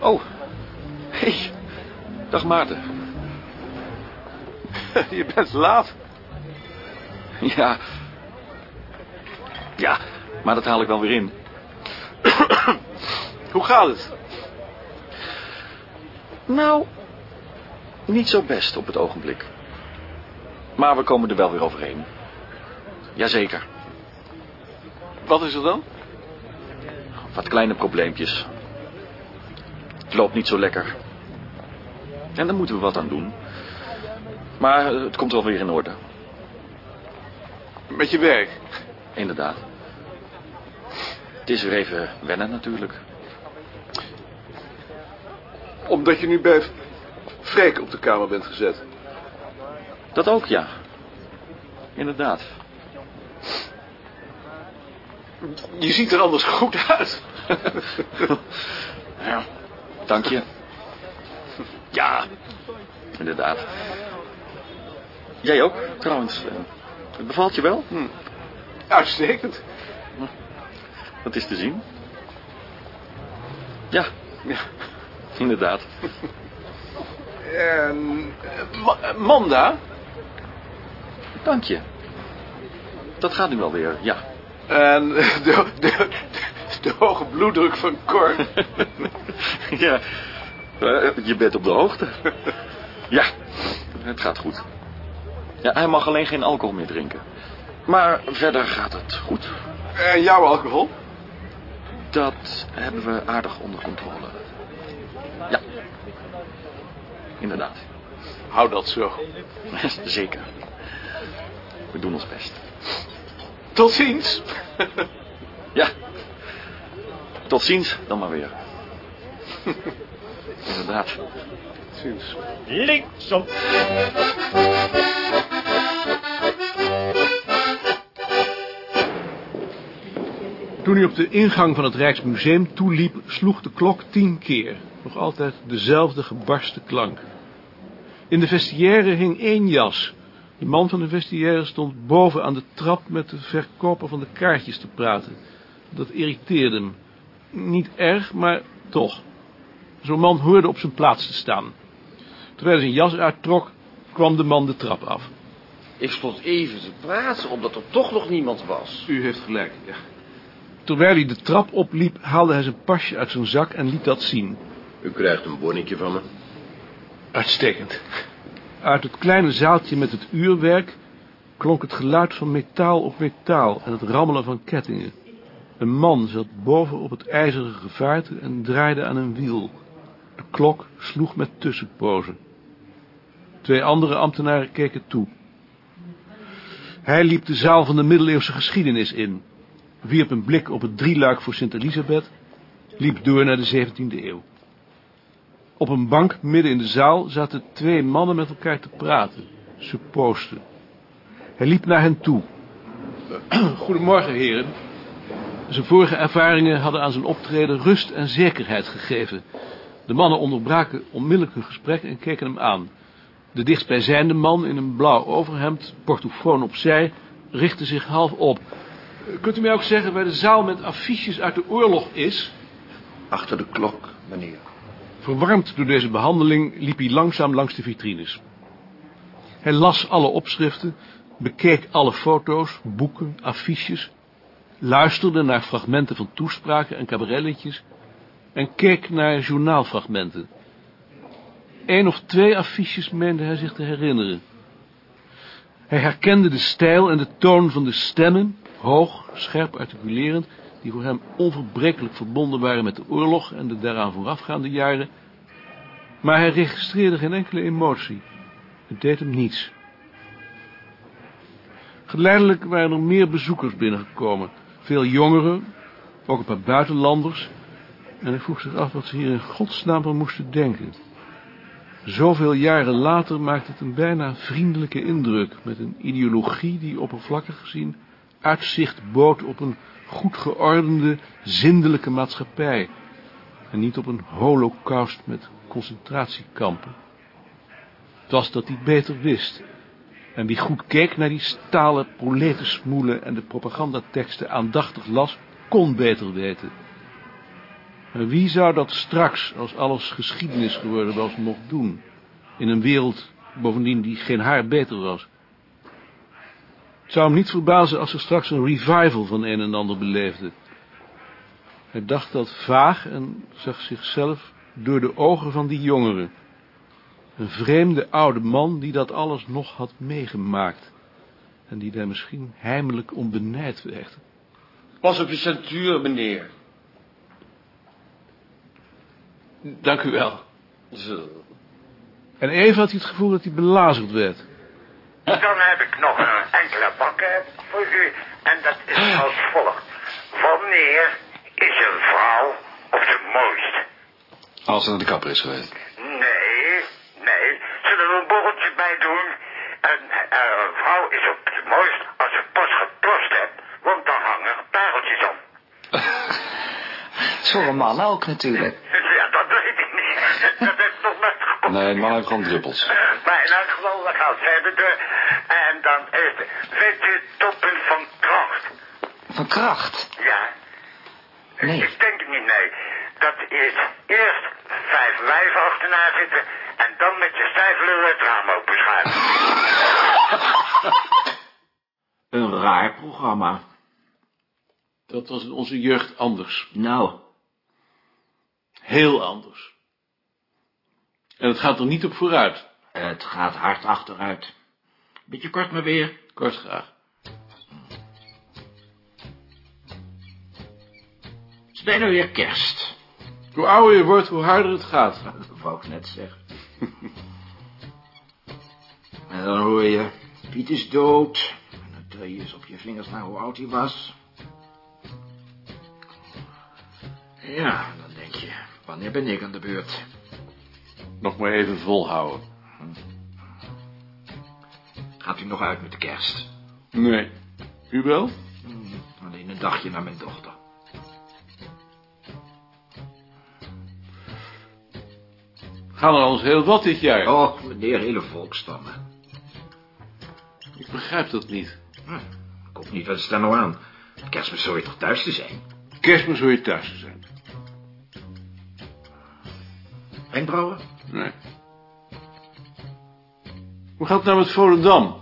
Oh, hey. Dag Maarten. Je bent laat. Ja. Ja, maar dat haal ik wel weer in. Hoe gaat het? Nou, niet zo best op het ogenblik. Maar we komen er wel weer overheen. Jazeker. Wat is er dan? Wat kleine probleempjes. Het loopt niet zo lekker. En daar moeten we wat aan doen. Maar eh, het komt wel weer in orde. Met je werk. Inderdaad. Het is weer even wennen natuurlijk. Omdat je nu bij Freek op de kamer bent gezet. Dat ook, ja. Inderdaad. Je ziet er anders goed uit. Ja, dank je. Ja, inderdaad. Jij ook, trouwens. Eh, Het bevalt je wel? Uitstekend. Dat is te zien. Ja, Ja. inderdaad. En... eh, Ma- eh, Manda? Dank je. Dat gaat nu wel weer, ja. En eh, de, de, de hoge bloeddruk van Cor. ja, eh, je bent op de hoogte. ja, het gaat goed. Ja, hij mag alleen geen alcohol meer drinken. Maar verder gaat het goed. En jouw alcohol? Dat hebben we aardig onder controle. Ja, inderdaad. Hou dat zo. Zeker. We doen ons best. Tot ziens. Ja. Tot ziens dan maar weer. Inderdaad. Tot ziens. Linksom. Toen hij op de ingang van het Rijksmuseum toeliep, sloeg de klok tien keer. Nog altijd dezelfde gebarste klank. In de vestiaire hing één jas. De man van de vestiaire stond boven aan de trap met de verkoper van de kaartjes te praten. Dat irriteerde hem. Niet erg, maar toch. Zo'n man hoorde op zijn plaats te staan. Terwijl hij zijn jas uittrok, kwam de man de trap af. Ik stond even te praten, omdat er toch nog niemand was. U heeft gelijk, ja. Terwijl hij de trap opliep, haalde hij zijn pasje uit zijn zak en liet dat zien. U krijgt een bonnetje van me. Uitstekend. Uit het kleine zaaltje met het uurwerk klonk het geluid van metaal op metaal en het rammelen van kettingen. Een man zat boven op het ijzeren gevaarte en draaide aan een wiel. De klok sloeg met tussenpozen. Twee andere ambtenaren keken toe. Hij liep de zaal van de middeleeuwse geschiedenis in, wierp een blik op het drieluik voor Sint Elisabeth, liep door naar de 17e eeuw. Op een bank midden in de zaal zaten twee mannen met elkaar te praten. Ze poosten. Hij liep naar hen toe. Goedemorgen, heren. Zijn vorige ervaringen hadden aan zijn optreden rust en zekerheid gegeven. De mannen onderbraken onmiddellijk hun gesprek en keken hem aan. De dichtstbijzijnde man in een blauw overhemd, portofoon opzij, richtte zich half op. Kunt u mij ook zeggen waar de zaal met affiches uit de oorlog is? Achter de klok, meneer. Verwarmd door deze behandeling liep hij langzaam langs de vitrines. Hij las alle opschriften, bekeek alle foto's, boeken, affiches, luisterde naar fragmenten van toespraken en cabaretliedjes en keek naar journaalfragmenten. Eén of twee affiches meende hij zich te herinneren. Hij herkende de stijl en de toon van de stemmen, hoog, scherp articulerend, die voor hem onverbrekelijk verbonden waren met de oorlog en de daaraan voorafgaande jaren, maar hij registreerde geen enkele emotie. Het deed hem niets. Geleidelijk waren er meer bezoekers binnengekomen. Veel jongeren, ook een paar buitenlanders. En hij vroeg zich af wat ze hier in godsnaam van moesten denken. Zoveel jaren later maakt het een bijna vriendelijke indruk... met een ideologie die oppervlakkig gezien uitzicht bood op een goed geordende, zindelijke maatschappij... en niet op een holocaust met concentratiekampen. Het was dat hij beter wist... En wie goed keek naar die stalen proletensmoelen en de propagandateksten aandachtig las, kon beter weten. Maar wie zou dat straks, als alles geschiedenis geworden was, nog doen? In een wereld, bovendien, die geen haar beter was. Het zou hem niet verbazen als er straks een revival van een en ander beleefde. Hij dacht dat vaag en zag zichzelf door de ogen van die jongeren. Een vreemde oude man die dat alles nog had meegemaakt. En die daar misschien heimelijk om benijd werd. Pas op je centuur, meneer. Dank u wel. Zo. En even had hij het gevoel dat hij belazerd werd. Dan heb ik nog een enkele bakken voor u. En dat is als volgt. Wanneer is een vrouw op zijn mooist? Als ze naar de kapper is geweest. Nee, nee. Zullen we een borreltje bij doen? Een, eh, een vrouw is op zijn mooist als ze pas geplast hebt. Want dan hangen pareltjes om. Voor een man ook natuurlijk. Ja, dat weet ik niet. Dat heeft nog net gekomen. Nee, de man heeft gewoon druppels. Maar in elk geval, we gaan verder door. En dan is het, weet u, het toppunt van kracht. Van kracht. Ja. Nee. Ik denk het niet, nee. Dat is eerst vijf wijven achterna zitten en dan met je stijfleur het raam openschuiven. Een raar programma. Dat was in onze jeugd anders. Nou, Heel anders. En het gaat er niet op vooruit. het gaat hard achteruit. Beetje kort maar weer. Kort graag. Het is bijna weer kerst. Hoe ouder je wordt, hoe harder het gaat. Dat wou ik net zeggen. en dan hoor je, Piet is dood. En dan tel je eens op je vingers naar hoe oud hij was. Ja, dan denk je, wanneer ben ik aan de beurt? Nog maar even volhouden. Gaat u nog uit met de kerst? Nee. U wel? Alleen een dagje naar mijn dochter. Gaan er alles heel wat dit jaar. Oh, meneer, hele volkstammen. Ik begrijp dat niet. Hm, ik hoop niet, wat is daar nou aan? Kerstmis zou je toch thuis te zijn? Kerstmis hoor je thuis te zijn. Wenkbrauwen? Nee. Hoe gaat het nou met Volendam?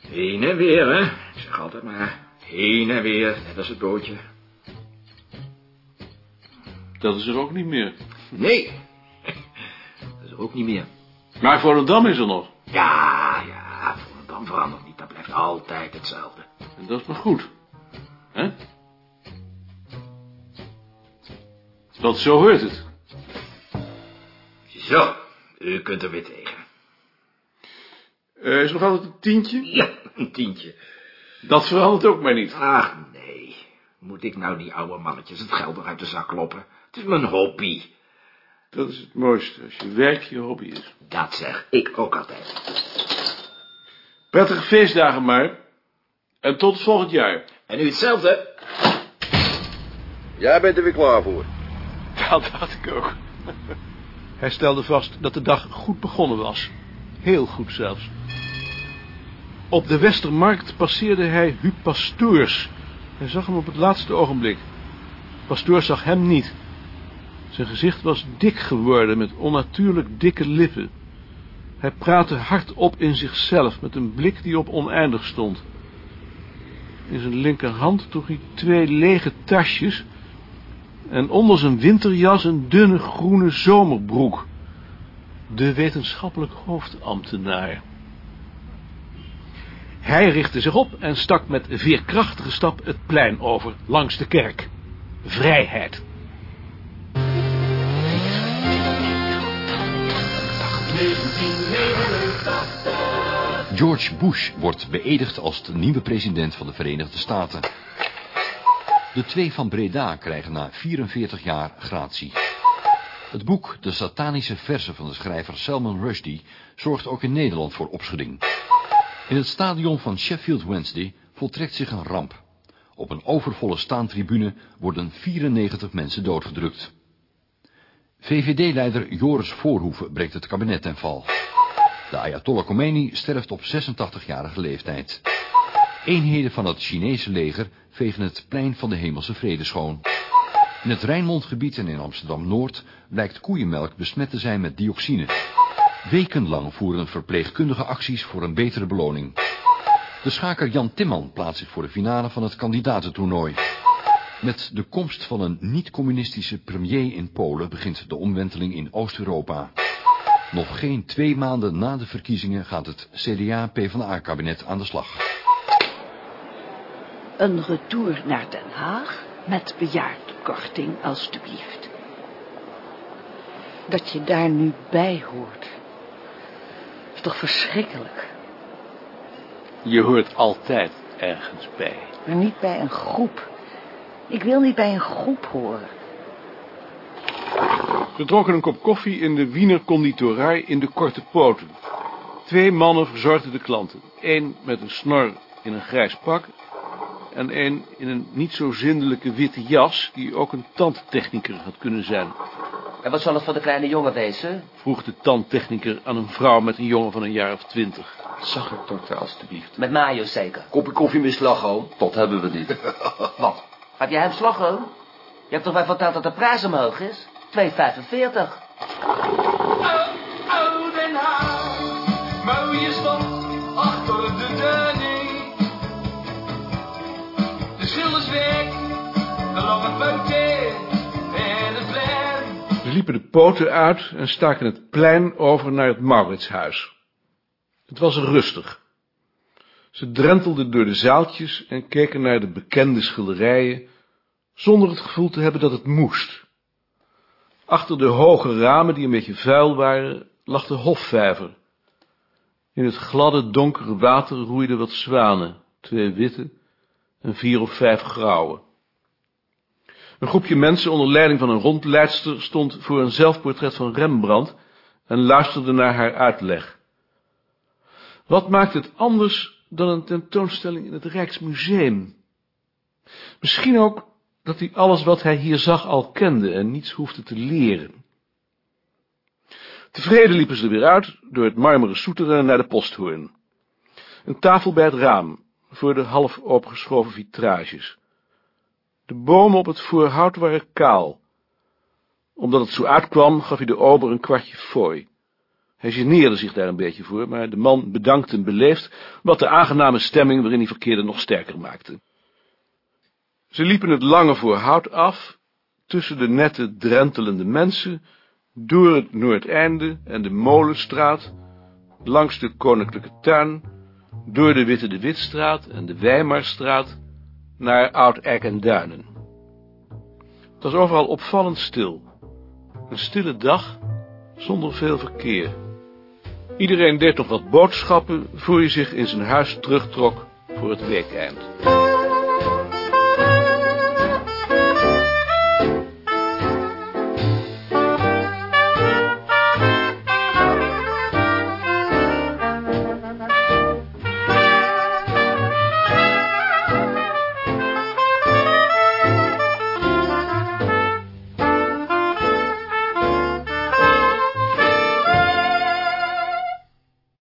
Heen en weer, hè? Ik zeg altijd maar, heen en weer, net als het bootje. Dat is er ook niet meer. Nee, dat is er ook niet meer. Maar Volendam is er nog. Ja, verandert niet, dat blijft altijd hetzelfde. En dat is maar goed. Hè? Want zo hoort het. Zo, u kunt er weer tegen. Eh, is nog altijd een tientje? Ja, een tientje. Dat verandert ook maar niet. Ach, nee. Moet ik nou die oude mannetjes het geld nog uit de zak kloppen? Het is mijn hobby. Dat is het mooiste, als je werk je hobby is. Dat zeg ik ook altijd. Prettige feestdagen maar. En tot volgend jaar. En u hetzelfde? Jij bent er weer klaar voor. Dat dacht ik ook. Hij stelde vast dat de dag goed begonnen was. Heel goed zelfs. Op de Westermarkt passeerde hij Huub Pastoors. Hij zag hem op het laatste ogenblik. Pastoors zag hem niet. Zijn gezicht was dik geworden met onnatuurlijk dikke lippen. Hij praatte hardop in zichzelf met een blik die op oneindig stond. In zijn linkerhand droeg hij twee lege tasjes en onder zijn winterjas een dunne groene zomerbroek. De wetenschappelijk hoofdambtenaar. Hij richtte zich op en stak met veerkrachtige stap het plein over, langs de kerk. Vrijheid. George Bush wordt beëdigd als de nieuwe president van de Verenigde Staten. De twee van Breda krijgen na 44 jaar gratie. Het boek De Satanische Versen van de schrijver Salman Rushdie zorgt ook in Nederland voor opschudding. In het stadion van Sheffield Wednesday voltrekt zich een ramp. Op een overvolle staantribune worden 94 mensen doodgedrukt. VVD-leider Joris Voorhoeven breekt het kabinet ten val. De Ayatollah Khomeini sterft op 86-jarige leeftijd. Eenheden van het Chinese leger vegen het plein van de hemelse vrede schoon. In het Rijnmondgebied en in Amsterdam-Noord blijkt koeienmelk besmet te zijn met dioxine. Wekenlang voeren verpleegkundige acties voor een betere beloning. De schaker Jan Timman plaatst zich voor de finale van het kandidatentoernooi. Met de komst van een niet-communistische premier in Polen begint de omwenteling in Oost-Europa. Nog geen twee maanden na de verkiezingen gaat het CDA-PVDA-kabinet aan de slag. Een retour naar Den Haag met bejaardenkorting, alstublieft. Dat je daar nu bij hoort. Is toch verschrikkelijk. Je hoort altijd ergens bij. Maar niet bij een groep. Ik wil niet bij een groep horen. We dronken een kop koffie in de Wiener conditorij in de Korte Poten. Twee mannen verzorgden de klanten. Eén met een snor in een grijs pak... en één in een niet zo zindelijke witte jas... die ook een tandtechniker had kunnen zijn. En wat zal het voor de kleine jongen wezen? Vroeg de tandtechniker aan een vrouw met een jongen van een jaar of twintig. Zag ik, dokter, alstublieft. Met mayo zeker. Kopje koffie met slagroom. Dat hebben we niet. Wat? Heb jij hem slagroom? Je hebt toch wel verteld dat de prijs omhoog is? 2,45. Oh, oh, Den Haag, mooie stad, achter de Dunning. Weg, lange en. Ze liepen de poten uit en staken het plein over naar het Mauritshuis. Het was rustig. Ze drentelden door de zaaltjes en keken naar de bekende schilderijen, zonder het gevoel te hebben dat het moest. Achter de hoge ramen, die een beetje vuil waren, lag de hofvijver. In het gladde, donkere water roeiden wat zwanen, twee witte en vier of vijf grauwe. Een groepje mensen onder leiding van een rondleidster stond voor een zelfportret van Rembrandt en luisterde naar haar uitleg. Wat maakt het anders dan een tentoonstelling in het Rijksmuseum? Misschien ook dat hij alles wat hij hier zag al kende en niets hoefde te leren. Tevreden liepen ze er weer uit door het marmeren soeteren naar de posthoorn. Een tafel bij het raam, voor de half opgeschoven vitrages. De bomen op het voorhout waren kaal. Omdat het zo uitkwam, gaf hij de ober een kwartje fooi. Hij geneerde zich daar een beetje voor, maar de man bedankte hem beleefd, wat de aangename stemming waarin hij verkeerde nog sterker maakte. Ze liepen het lange voorhout af, tussen de nette drentelende mensen, door het Noordeinde en de Molenstraat, langs de Koninklijke Tuin, door de Witte de Witstraat en de Weimarstraat, naar Oud-Eck en Duinen. Het was overal opvallend stil. Een stille dag, zonder veel verkeer. Iedereen deed nog wat boodschappen, voor hij zich in zijn huis terugtrok voor het weekeind.